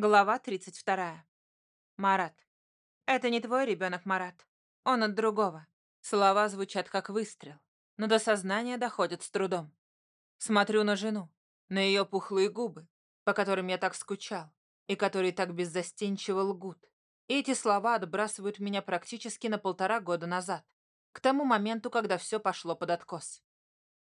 Глава 32. Марат. Это не твой ребенок, Марат. Он от другого. Слова звучат как выстрел, но до сознания доходят с трудом. Смотрю на жену, на ее пухлые губы, по которым я так скучал, и которые так беззастенчиво лгут. И эти слова отбрасывают меня практически на полтора года назад, к тому моменту, когда все пошло под откос.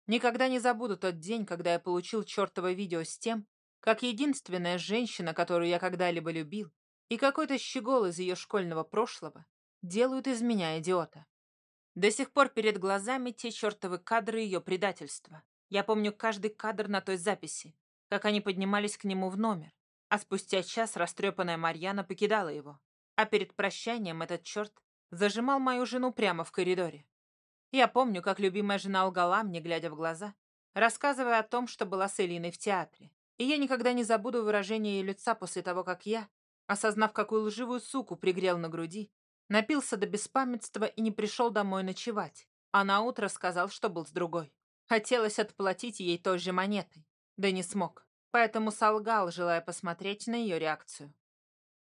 Никогда не забуду тот день, когда я получил чертово видео с тем, как единственная женщина, которую я когда-либо любил, и какой-то щегол из ее школьного прошлого делают из меня идиота. До сих пор перед глазами те чертовы кадры ее предательства. Я помню каждый кадр на той записи, как они поднимались к нему в номер, а спустя час растрепанная Марьяна покидала его. А перед прощанием этот черт зажимал мою жену прямо в коридоре. Я помню, как любимая жена лгала мне, глядя в глаза, рассказывая о том, что была с Элиной в театре, и я никогда не забуду выражение ее лица после того, как я, осознав, какую лживую суку пригрел на груди, напился до беспамятства и не пришел домой ночевать, а на утро сказал, что был с другой. Хотелось отплатить ей той же монетой, да не смог, поэтому солгал, желая посмотреть на ее реакцию.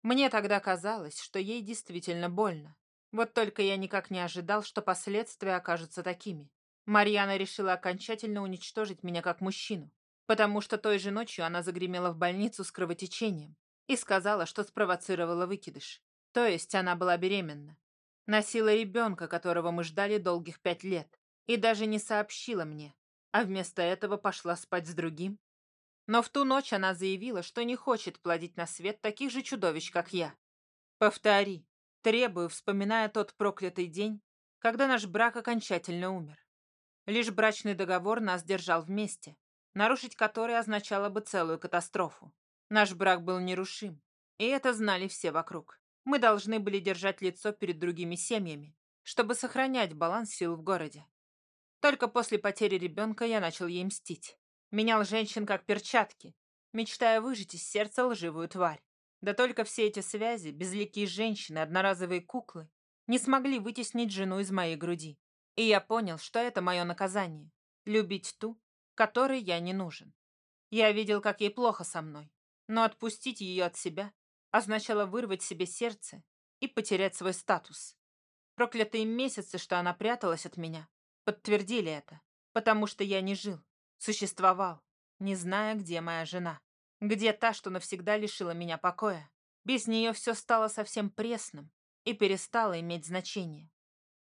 Мне тогда казалось, что ей действительно больно. Вот только я никак не ожидал, что последствия окажутся такими. Марьяна решила окончательно уничтожить меня как мужчину, потому что той же ночью она загремела в больницу с кровотечением и сказала, что спровоцировала выкидыш. То есть она была беременна. Носила ребенка, которого мы ждали долгих пять лет, и даже не сообщила мне, а вместо этого пошла спать с другим. Но в ту ночь она заявила, что не хочет плодить на свет таких же чудовищ, как я. Повтори, требую, вспоминая тот проклятый день, когда наш брак окончательно умер. Лишь брачный договор нас держал вместе, нарушить который означало бы целую катастрофу. Наш брак был нерушим, и это знали все вокруг. Мы должны были держать лицо перед другими семьями, чтобы сохранять баланс сил в городе. Только после потери ребенка я начал ей мстить. Менял женщин как перчатки, мечтая выжить из сердца лживую тварь. Да только все эти связи, безликие женщины, одноразовые куклы, не смогли вытеснить жену из моей груди. И я понял, что это мое наказание — любить ту, которой я не нужен. Я видел, как ей плохо со мной, но отпустить ее от себя означало вырвать себе сердце и потерять свой статус. Проклятые месяцы, что она пряталась от меня, подтвердили это, потому что я не жил, существовал, не зная, где моя жена, где та, что навсегда лишила меня покоя. Без нее все стало совсем пресным и перестало иметь значение.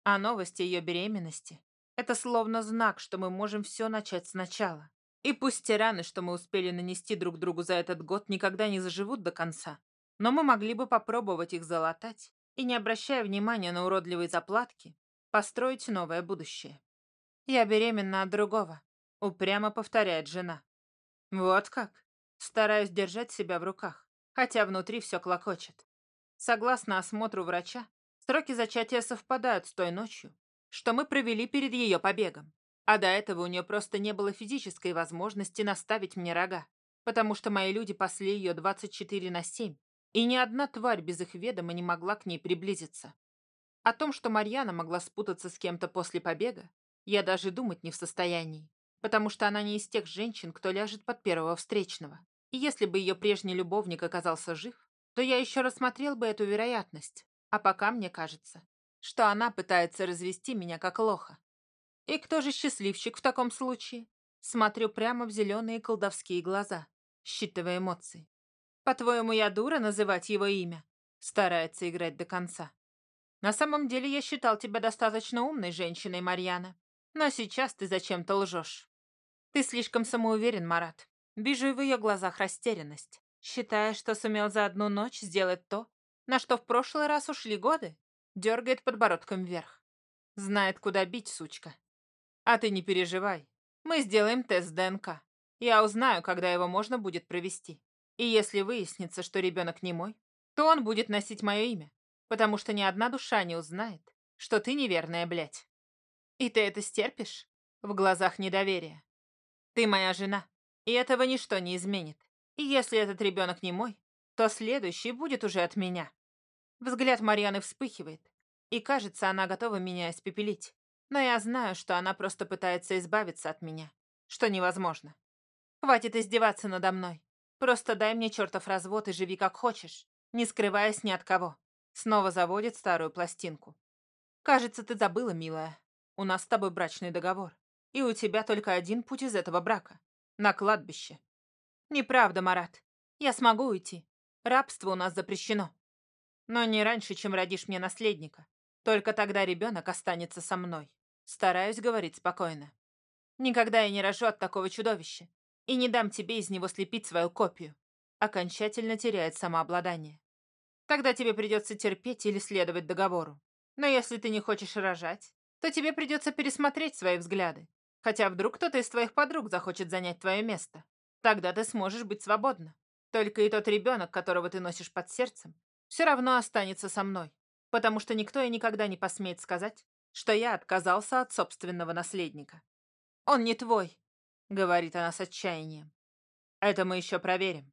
А новость ее беременности это словно знак, что мы можем все начать сначала. И пусть те раны, что мы успели нанести друг другу за этот год, никогда не заживут до конца, но мы могли бы попробовать их залатать и, не обращая внимания на уродливые заплатки, построить новое будущее. «Я беременна от другого», — упрямо повторяет жена. «Вот как?» Стараюсь держать себя в руках, хотя внутри все клокочет. Согласно осмотру врача, сроки зачатия совпадают с той ночью, что мы провели перед ее побегом. А до этого у нее просто не было физической возможности наставить мне рога, потому что мои люди пасли ее 24 на 7, и ни одна тварь без их ведома не могла к ней приблизиться. О том, что Марьяна могла спутаться с кем-то после побега, я даже думать не в состоянии, потому что она не из тех женщин, кто ляжет под первого встречного. И если бы ее прежний любовник оказался жив, то я еще рассмотрел бы эту вероятность. А пока мне кажется, что она пытается развести меня как лоха. И кто же счастливчик в таком случае? Смотрю прямо в зеленые колдовские глаза, считывая эмоции. По-твоему, я дура называть его имя? Старается играть до конца. На самом деле я считал тебя достаточно умной женщиной, Марьяна. Но сейчас ты зачем-то лжешь. Ты слишком самоуверен, Марат. Вижу в ее глазах растерянность. Считая, что сумел за одну ночь сделать то, на что в прошлый раз ушли годы? Дергает подбородком вверх. Знает, куда бить, сучка. А ты не переживай. Мы сделаем тест ДНК. Я узнаю, когда его можно будет провести. И если выяснится, что ребенок не мой, то он будет носить мое имя, потому что ни одна душа не узнает, что ты неверная, блядь. И ты это стерпишь? В глазах недоверия. Ты моя жена, и этого ничто не изменит. И если этот ребенок не мой, то следующий будет уже от меня. Взгляд Марьяны вспыхивает, и кажется, она готова меня испепелить. Но я знаю, что она просто пытается избавиться от меня, что невозможно. Хватит издеваться надо мной. Просто дай мне чертов развод и живи как хочешь, не скрываясь ни от кого. Снова заводит старую пластинку. Кажется, ты забыла, милая. У нас с тобой брачный договор. И у тебя только один путь из этого брака. На кладбище. Неправда, Марат. Я смогу уйти. Рабство у нас запрещено. Но не раньше, чем родишь мне наследника. Только тогда ребенок останется со мной. Стараюсь говорить спокойно. Никогда я не рожу от такого чудовища. И не дам тебе из него слепить свою копию. Окончательно теряет самообладание. Тогда тебе придется терпеть или следовать договору. Но если ты не хочешь рожать, то тебе придется пересмотреть свои взгляды. Хотя вдруг кто-то из твоих подруг захочет занять твое место. Тогда ты сможешь быть свободна. Только и тот ребенок, которого ты носишь под сердцем, все равно останется со мной, потому что никто и никогда не посмеет сказать, что я отказался от собственного наследника. «Он не твой», — говорит она с отчаянием. «Это мы еще проверим».